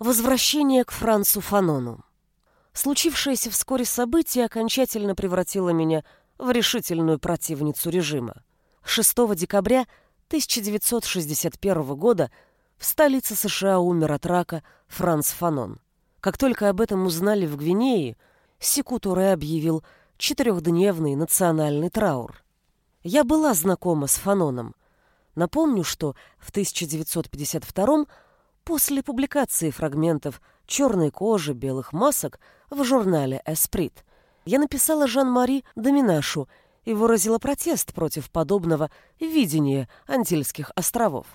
Возвращение к Францу Фанону. Случившееся вскоре событие окончательно превратило меня в решительную противницу режима. 6 декабря 1961 года в столице США умер от рака Франц Фанон. Как только об этом узнали в Гвинее, Секу Туре объявил четырехдневный национальный траур. Я была знакома с Фаноном. Напомню, что в 1952 После публикации фрагментов «Черной кожи, белых масок» в журнале «Эсприт» я написала Жан-Мари Доминашу и выразила протест против подобного видения Антильских островов.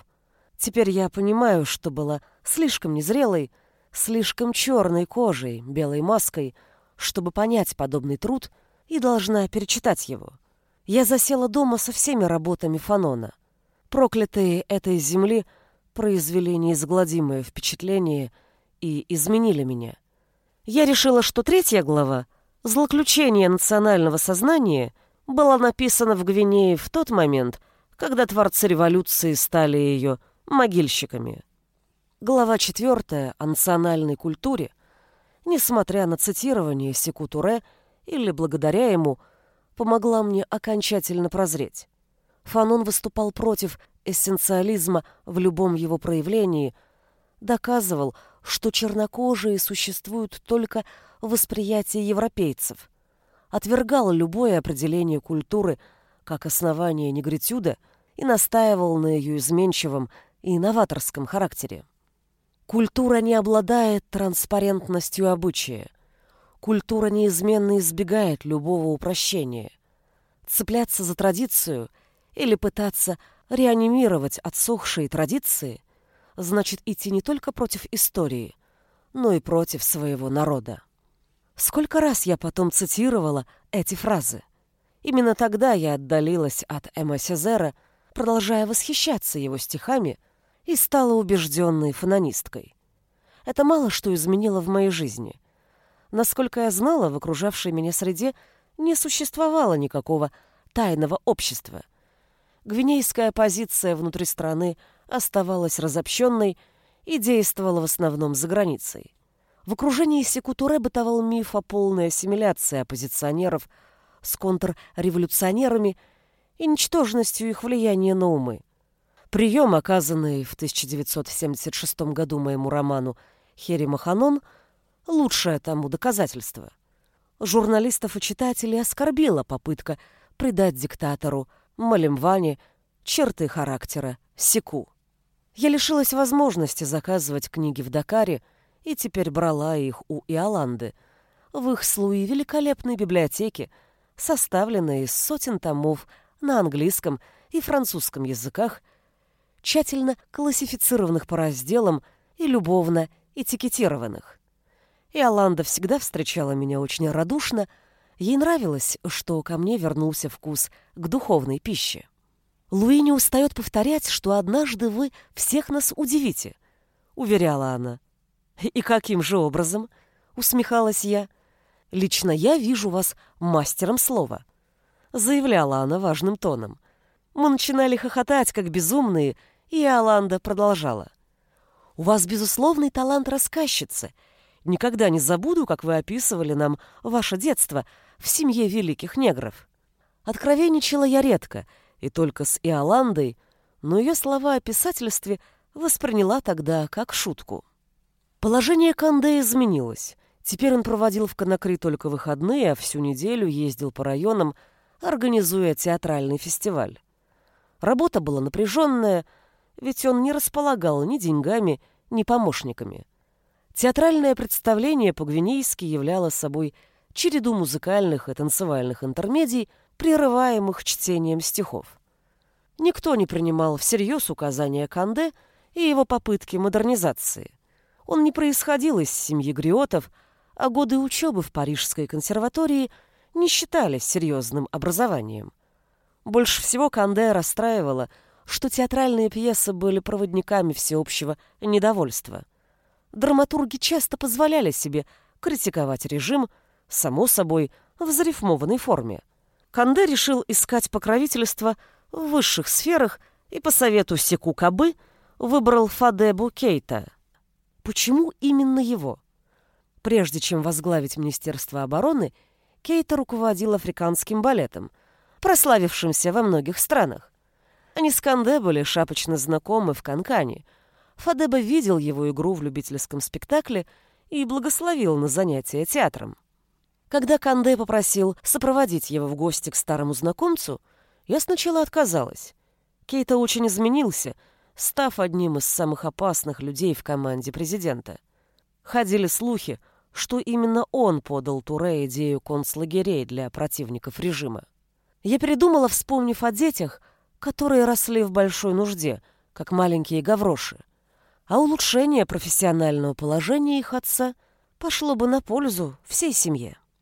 Теперь я понимаю, что была слишком незрелой, слишком черной кожей, белой маской, чтобы понять подобный труд и должна перечитать его. Я засела дома со всеми работами Фанона. Проклятые этой земли – произвели неизгладимое впечатление и изменили меня. Я решила, что третья глава «Злоключение национального сознания» была написана в Гвинее в тот момент, когда творцы революции стали ее могильщиками. Глава четвертая о национальной культуре, несмотря на цитирование Секу-Туре или благодаря ему, помогла мне окончательно прозреть. Фанон выступал против эссенциализма в любом его проявлении, доказывал, что чернокожие существуют только в восприятии европейцев, отвергал любое определение культуры как основание негритюда и настаивал на ее изменчивом и новаторском характере. Культура не обладает транспарентностью обычая. Культура неизменно избегает любого упрощения. Цепляться за традицию или пытаться реанимировать отсохшие традиции значит идти не только против истории, но и против своего народа. Сколько раз я потом цитировала эти фразы. Именно тогда я отдалилась от Эма Сезера, продолжая восхищаться его стихами, и стала убежденной фанонисткой. Это мало что изменило в моей жизни. Насколько я знала, в окружавшей меня среде не существовало никакого тайного общества — гвинейская позиция внутри страны оставалась разобщенной и действовала в основном за границей. В окружении Секутуре бытовал миф о полной ассимиляции оппозиционеров с контрреволюционерами и ничтожностью их влияния на умы. Прием, оказанный в 1976 году моему роману «Хери Маханон», лучшее тому доказательство. Журналистов и читателей оскорбила попытка придать диктатору Малимване, черты характера, секу. Я лишилась возможности заказывать книги в Дакаре и теперь брала их у Иоланды, в их слуи великолепной библиотеки, составленной из сотен томов на английском и французском языках, тщательно классифицированных по разделам и любовно этикетированных. Иоланда всегда встречала меня очень радушно, Ей нравилось, что ко мне вернулся вкус к духовной пище. «Луи не устает повторять, что однажды вы всех нас удивите», — уверяла она. «И каким же образом?» — усмехалась я. «Лично я вижу вас мастером слова», — заявляла она важным тоном. Мы начинали хохотать, как безумные, и Аланда продолжала. «У вас безусловный талант рассказчицы. Никогда не забуду, как вы описывали нам ваше детство — в семье великих негров. Откровенничала я редко, и только с Иоландой, но ее слова о писательстве восприняла тогда как шутку. Положение Канде изменилось. Теперь он проводил в Конакри только выходные, а всю неделю ездил по районам, организуя театральный фестиваль. Работа была напряженная, ведь он не располагал ни деньгами, ни помощниками. Театральное представление по-гвинейски являло собой череду музыкальных и танцевальных интермедий, прерываемых чтением стихов. Никто не принимал всерьез указания Канде и его попытки модернизации. Он не происходил из семьи гриотов, а годы учебы в Парижской консерватории не считались серьезным образованием. Больше всего Канде расстраивало, что театральные пьесы были проводниками всеобщего недовольства. Драматурги часто позволяли себе критиковать режим, само собой, в зарифмованной форме. Канде решил искать покровительство в высших сферах и по совету Секу Кабы выбрал Фадебу Кейта. Почему именно его? Прежде чем возглавить Министерство обороны, Кейта руководил африканским балетом, прославившимся во многих странах. Они с Канде были шапочно знакомы в Канкане. Фадеба видел его игру в любительском спектакле и благословил на занятия театром. Когда Канде попросил сопроводить его в гости к старому знакомцу, я сначала отказалась. Кейта очень изменился, став одним из самых опасных людей в команде президента. Ходили слухи, что именно он подал Туре идею концлагерей для противников режима. Я передумала, вспомнив о детях, которые росли в большой нужде, как маленькие гавроши. А улучшение профессионального положения их отца пошло бы на пользу всей семье.